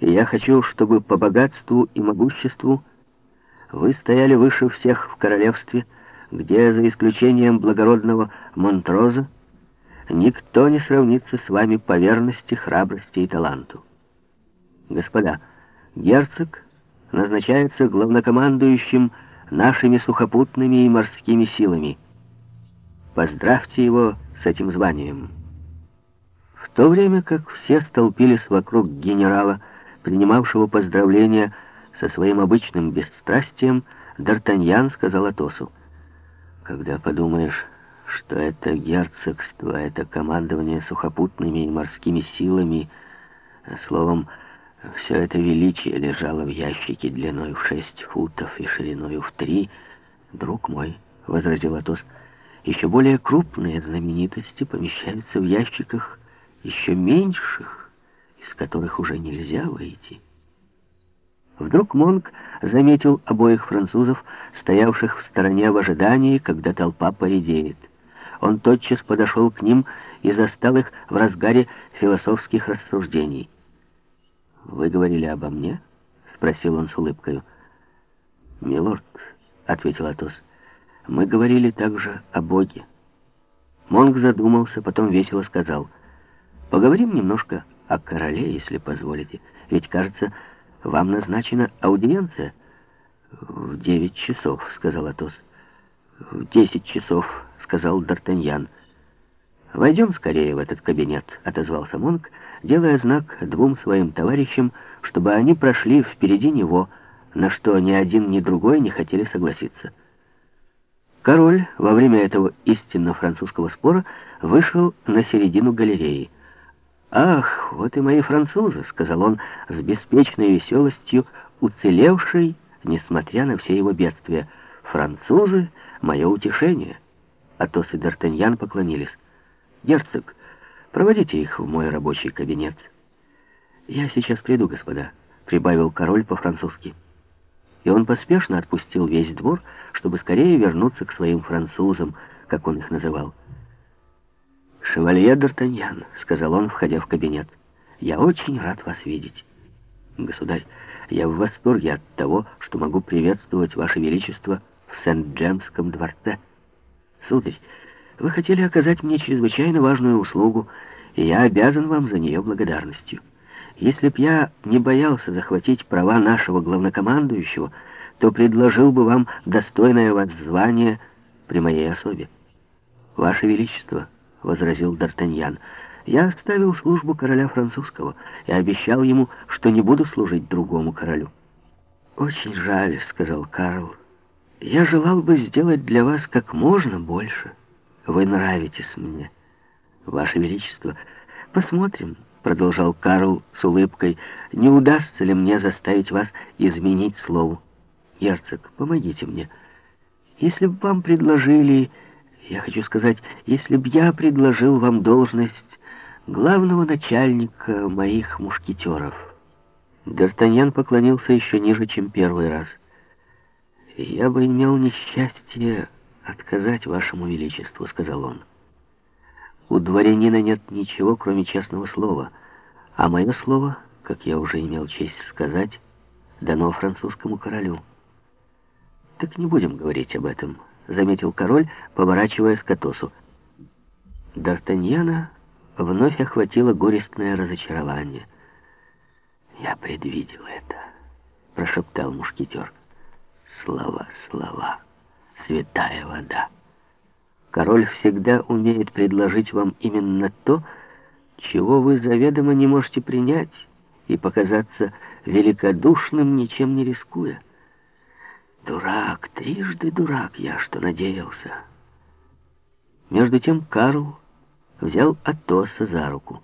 И я хочу, чтобы по богатству и могуществу вы стояли выше всех в королевстве, где, за исключением благородного Монтроза, никто не сравнится с вами по верности, храбрости и таланту. Господа, герцог назначается главнокомандующим нашими сухопутными и морскими силами. Поздравьте его с этим званием. В то время как все столпились вокруг генерала, принимавшего поздравления со своим обычным бесстрастием, Д'Артаньян сказал Атосу, «Когда подумаешь, что это герцогство, это командование сухопутными и морскими силами, словом, все это величие лежало в ящике длиной в шесть футов и шириной в три, друг мой, — возразил Атос, — еще более крупные знаменитости помещаются в ящиках еще меньших, из которых уже нельзя выйти. Вдруг Монк заметил обоих французов, стоявших в стороне в ожидании, когда толпа поредеет. Он тотчас подошел к ним и застал их в разгаре философских рассуждений. «Вы говорили обо мне?» — спросил он с улыбкой. «Милорд», — ответил Атос, — «мы говорили также о Боге». Монк задумался, потом весело сказал, «Поговорим немножко о короле, если позволите. Ведь, кажется, вам назначена аудиенция. В девять часов, сказал Атос. В десять часов, сказал Д'Артаньян. «Войдем скорее в этот кабинет», — отозвался Монк, делая знак двум своим товарищам, чтобы они прошли впереди него, на что ни один, ни другой не хотели согласиться. Король во время этого истинно французского спора вышел на середину галереи. «Ах, вот и мои французы», — сказал он с беспечной веселостью, уцелевший, несмотря на все его бедствия. «Французы — мое утешение». Атос и Д'Артаньян поклонились. «Герцог, проводите их в мой рабочий кабинет». «Я сейчас приду, господа», — прибавил король по-французски. И он поспешно отпустил весь двор, чтобы скорее вернуться к своим французам, как он их называл. «Шевалье Д'Артаньян», — сказал он, входя в кабинет, — «я очень рад вас видеть. Государь, я в восторге от того, что могу приветствовать Ваше Величество в Сент-Джемском дворце. Сударь, вы хотели оказать мне чрезвычайно важную услугу, и я обязан вам за нее благодарностью. Если б я не боялся захватить права нашего главнокомандующего, то предложил бы вам достойное вас звание при моей особе. Ваше Величество —— возразил Д'Артаньян. «Я оставил службу короля французского и обещал ему, что не буду служить другому королю». «Очень жаль», — сказал Карл. «Я желал бы сделать для вас как можно больше. Вы нравитесь мне, Ваше Величество. Посмотрим». — продолжал Карл с улыбкой, — «не удастся ли мне заставить вас изменить слову? Герцог, помогите мне. Если бы вам предложили я хочу сказать, если б я предложил вам должность главного начальника моих мушкетеров. Д'Артаньян поклонился еще ниже, чем первый раз. «Я бы имел несчастье отказать вашему величеству», — сказал он. «У дворянина нет ничего, кроме честного слова, а мое слово, как я уже имел честь сказать, дано французскому королю. Так не будем говорить об этом» заметил король, поворачиваясь к Атосу. Д'Артаньяна вновь охватило горестное разочарование. «Я предвидел это», — прошептал мушкетер. «Слова, слова, святая вода. Король всегда умеет предложить вам именно то, чего вы заведомо не можете принять и показаться великодушным, ничем не рискуя. Дурак, трижды дурак я, что надеялся. Между тем Карл взял Атоса за руку.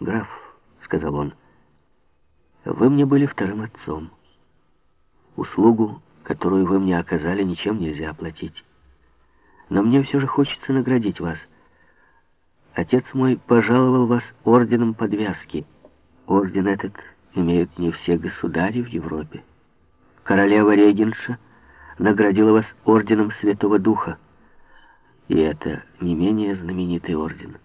«Граф», — сказал он, — «вы мне были вторым отцом. Услугу, которую вы мне оказали, ничем нельзя оплатить. Но мне все же хочется наградить вас. Отец мой пожаловал вас орденом подвязки. Орден этот имеют не все государи в Европе. Королева Регенша наградила вас орденом Святого Духа. И это не менее знаменитый орден.